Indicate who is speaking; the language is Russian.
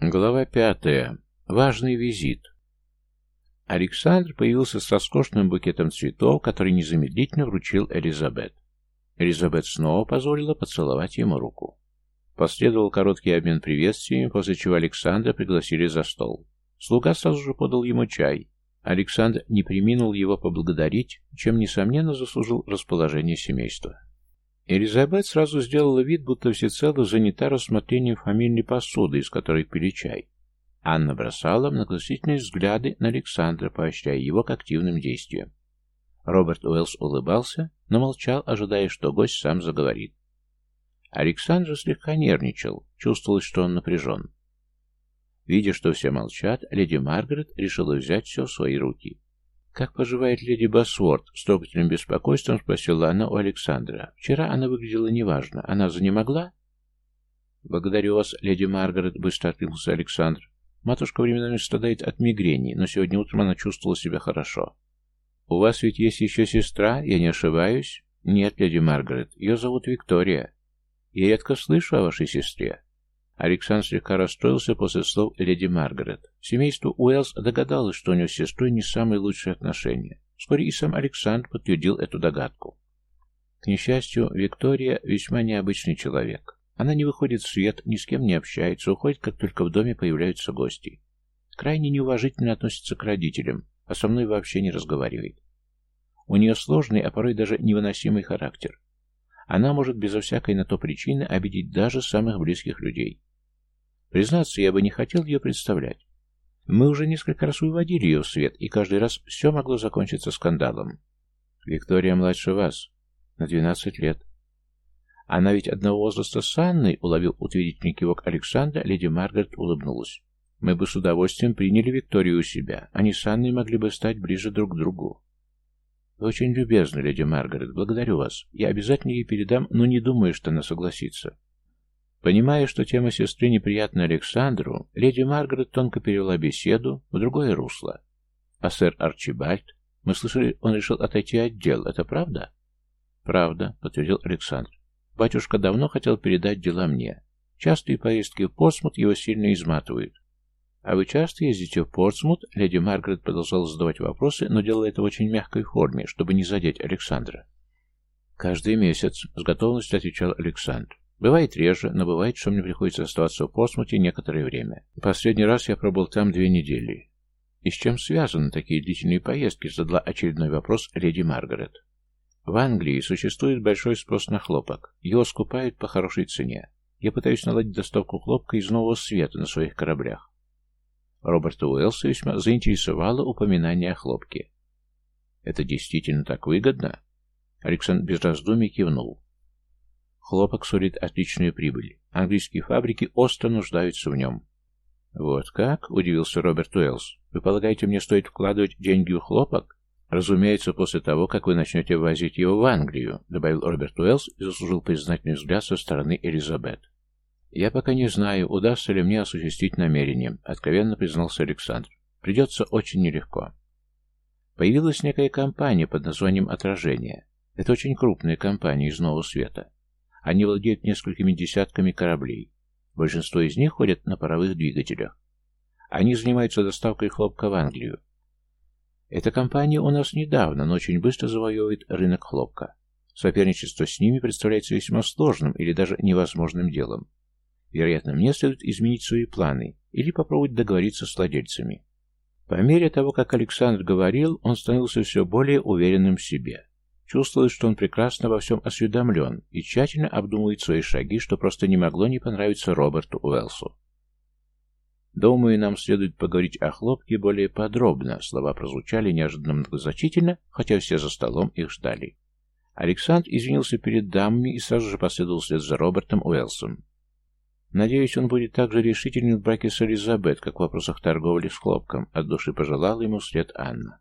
Speaker 1: Глава пятая. Важный визит. Александр появился с роскошным букетом цветов, который незамедлительно вручил Элизабет. Элизабет снова позволила поцеловать ему руку. Последовал короткий обмен приветствиями, после чего Александра пригласили за стол. Слуга сразу же подал ему чай. Александр не приминул его поблагодарить, чем, несомненно, заслужил расположение семейства. Элизабет сразу сделала вид, будто всецело занята рассмотрением фамильной посуды, из которой пили чай. Анна бросала многозначительные взгляды на Александра, поощряя его к активным действиям. Роберт Уэллс улыбался, но молчал, ожидая, что гость сам заговорит. Александр слегка нервничал, чувствовалось, что он напряжен. Видя, что все молчат, леди Маргарет решила взять все в свои руки. «Как поживает леди Басворд?» — с трогательным беспокойством спросила она у Александра. «Вчера она выглядела неважно. Она занемогла?» «Благодарю вас, леди Маргарет», — быстро откликнулся Александр. «Матушка временами страдает от мигрени, но сегодня утром она чувствовала себя хорошо». «У вас ведь есть еще сестра, я не ошибаюсь?» «Нет, леди Маргарет, ее зовут Виктория. Я редко слышу о вашей сестре». Александр слегка расстроился после слов леди Маргарет. Семейство Уэллс догадалось, что у него с сестрой не самые лучшие отношения. Вскоре и сам Александр подтвердил эту догадку. К несчастью, Виктория весьма необычный человек. Она не выходит в свет, ни с кем не общается, уходит, как только в доме появляются гости. Крайне неуважительно относится к родителям, а со мной вообще не разговаривает. У нее сложный, а порой даже невыносимый характер. Она может безо всякой на то причины обидеть даже самых близких людей. Признаться, я бы не хотел ее представлять. Мы уже несколько раз выводили ее в свет, и каждый раз все могло закончиться скандалом. Виктория младше вас. На двенадцать лет. Она ведь одного возраста с Анной, уловил утвердительный кивок Александра, леди Маргарет улыбнулась. Мы бы с удовольствием приняли Викторию у себя. Они с Анной могли бы стать ближе друг к другу. Вы очень любезны, леди Маргарет, благодарю вас. Я обязательно ей передам, но не думаю, что она согласится. Понимая, что тема сестры неприятна Александру, леди Маргарет тонко перевела беседу в другое русло. А сэр Арчибальд? Мы слышали, он решил отойти от дел. Это правда? Правда, подтвердил Александр. Батюшка давно хотел передать дела мне. Частые поездки в Портсмут его сильно изматывают. «А вы часто ездите в Портсмут?» Леди Маргарет продолжала задавать вопросы, но делала это в очень мягкой форме, чтобы не задеть Александра. «Каждый месяц», — с готовностью отвечал Александр. Бывает реже, но бывает, что мне приходится оставаться в Портсмуте некоторое время. Последний раз я пробыл там две недели. И с чем связаны такие длительные поездки, задала очередной вопрос леди Маргарет. В Англии существует большой спрос на хлопок. Его скупают по хорошей цене. Я пытаюсь наладить доставку хлопка из Нового Света на своих кораблях. Роберта Уэллса весьма заинтересовало упоминание о хлопке. «Это действительно так выгодно?» Александр без раздумий кивнул. Хлопок сулит отличную прибыль. Английские фабрики остро нуждаются в нем. «Вот как?» — удивился Роберт Уэллс. «Вы полагаете, мне стоит вкладывать деньги в хлопок?» «Разумеется, после того, как вы начнете ввозить его в Англию», — добавил Роберт Уэллс и заслужил признательный взгляд со стороны Элизабет. «Я пока не знаю, удастся ли мне осуществить намерение», — откровенно признался Александр. «Придется очень нелегко». Появилась некая компания под названием «Отражение». Это очень крупная компания из Нового Света. Они владеют несколькими десятками кораблей. Большинство из них ходят на паровых двигателях. Они занимаются доставкой хлопка в Англию. Эта компания у нас недавно, но очень быстро завоевывает рынок хлопка. Соперничество с ними представляется весьма сложным или даже невозможным делом. Вероятно, мне следует изменить свои планы или попробовать договориться с владельцами. По мере того, как Александр говорил, он становился все более уверенным в себе. Чувствовалось, что он прекрасно во всем осведомлен и тщательно обдумывает свои шаги, что просто не могло не понравиться Роберту Уэлсу. «Думаю, нам следует поговорить о хлопке более подробно», слова прозвучали неожиданно многозначительно, хотя все за столом их ждали. Александр извинился перед дамами и сразу же последовал вслед за Робертом Уэлсом. Надеюсь, он будет так же решителен в браке с Элизабет, как в вопросах торговли с хлопком, от души пожелала ему вслед Анна.